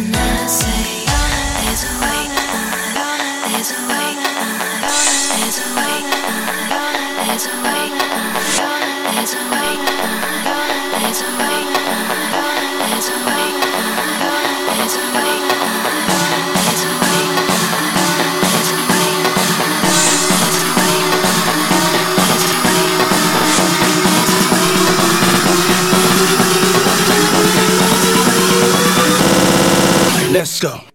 and I say Let's go.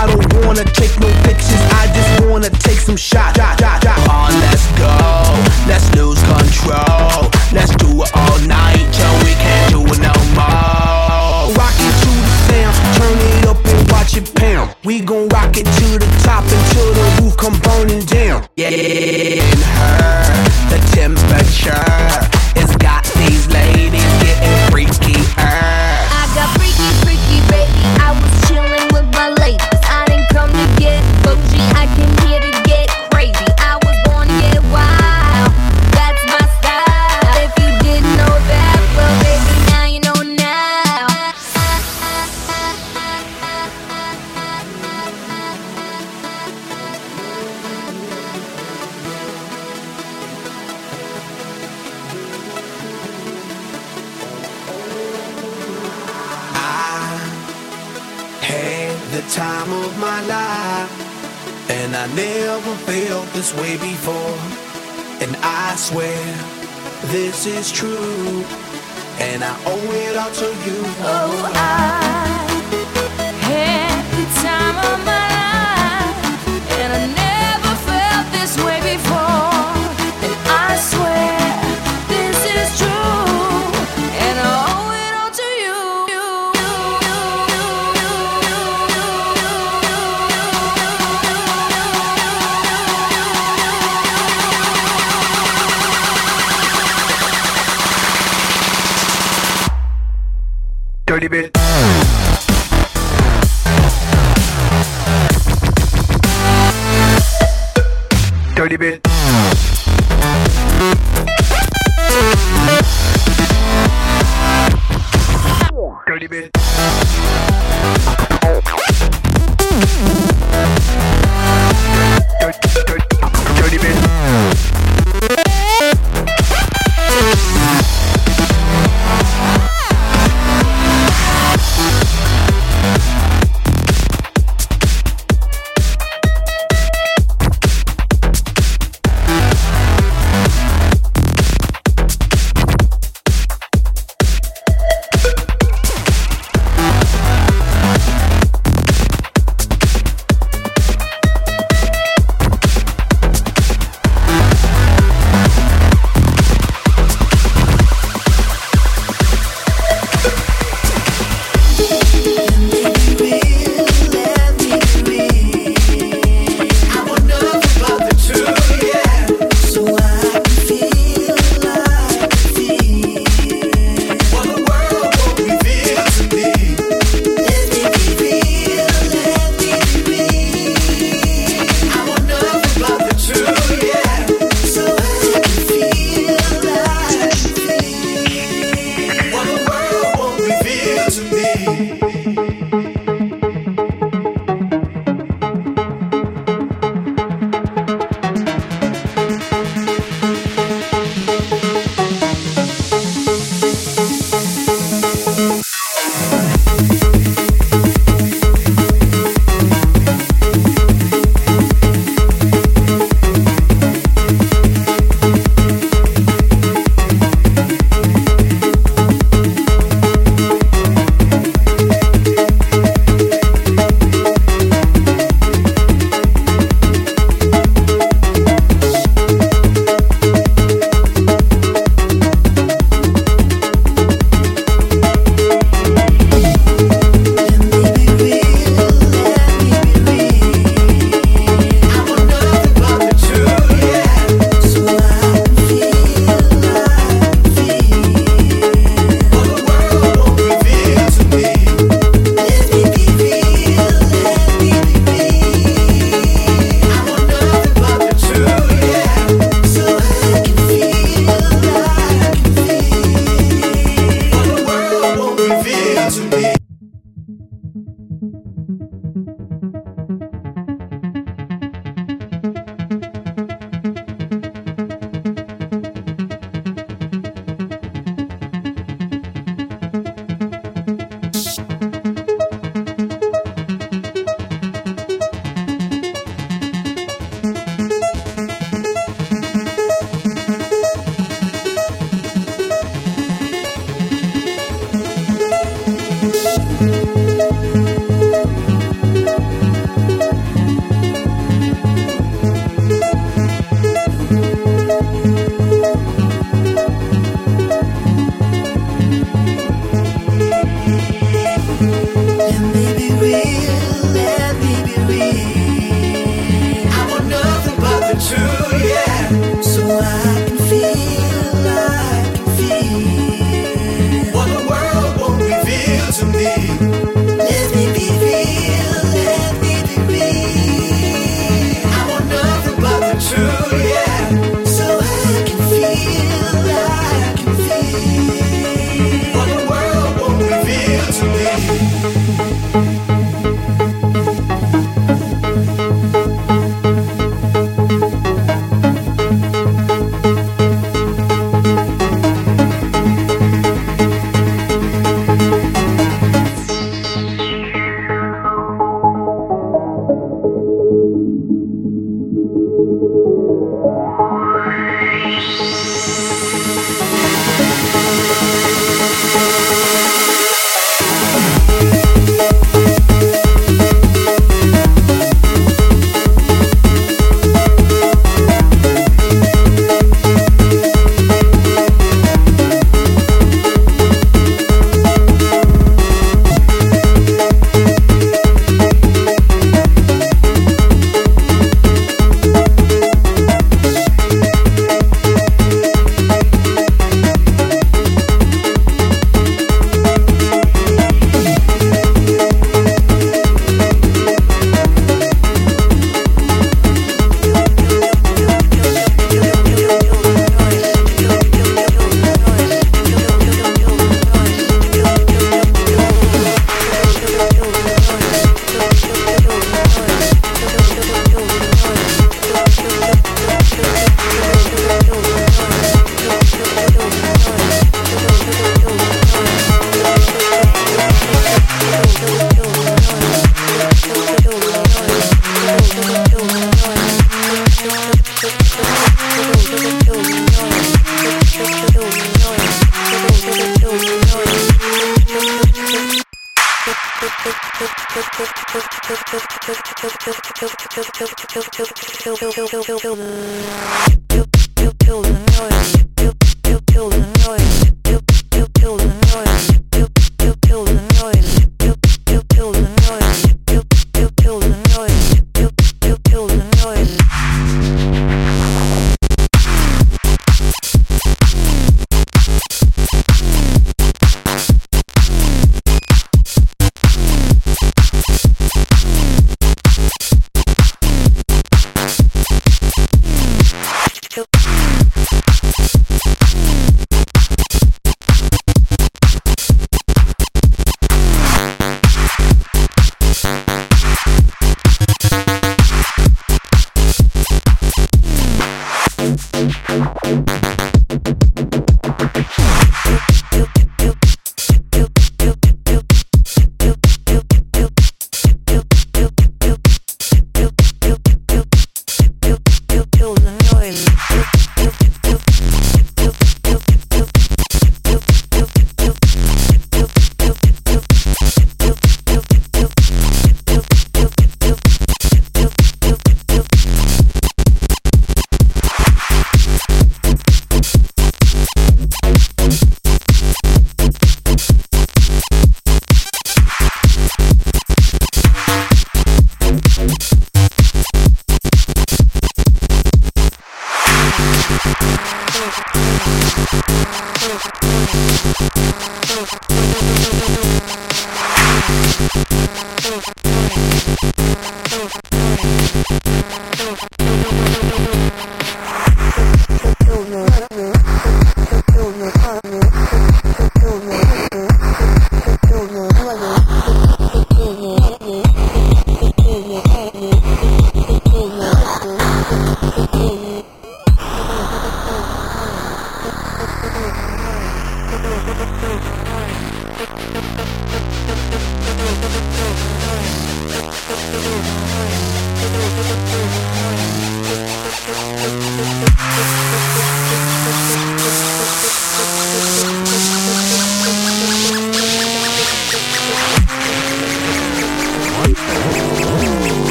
I don't wanna take no pictures, I just wanna take some shots. Shot, shot, shot. On, let's go, let's lose control. Let's do it all night till we can't do it no more. Rock it to the sound, turn it up and watch it pound. We gon' rock it to the top until the roof come burning down. Yeah, in her, the temperature. is true, and I owe it all to you. Oh, I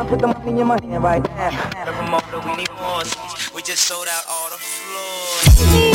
down, put the money in your money right now. Look, Ramona, we need more seats. We just sold out all the floors.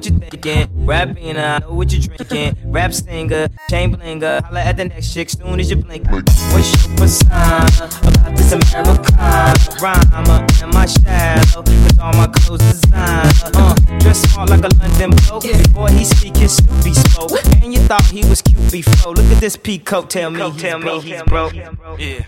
what you thinking. Rapping, I know what you drinking. Rap singer, chain blinger. Holla at the next chick soon as you blink. What's your persona about this Americana? Rhymer, am I shallow? Cause all my clothes designer. Uh, dress small like a London bloke. Before he speak, his Snoopy spoke. And you thought he was cute before. Look at this peacoat, tell me, tell me, he's broke. Yeah.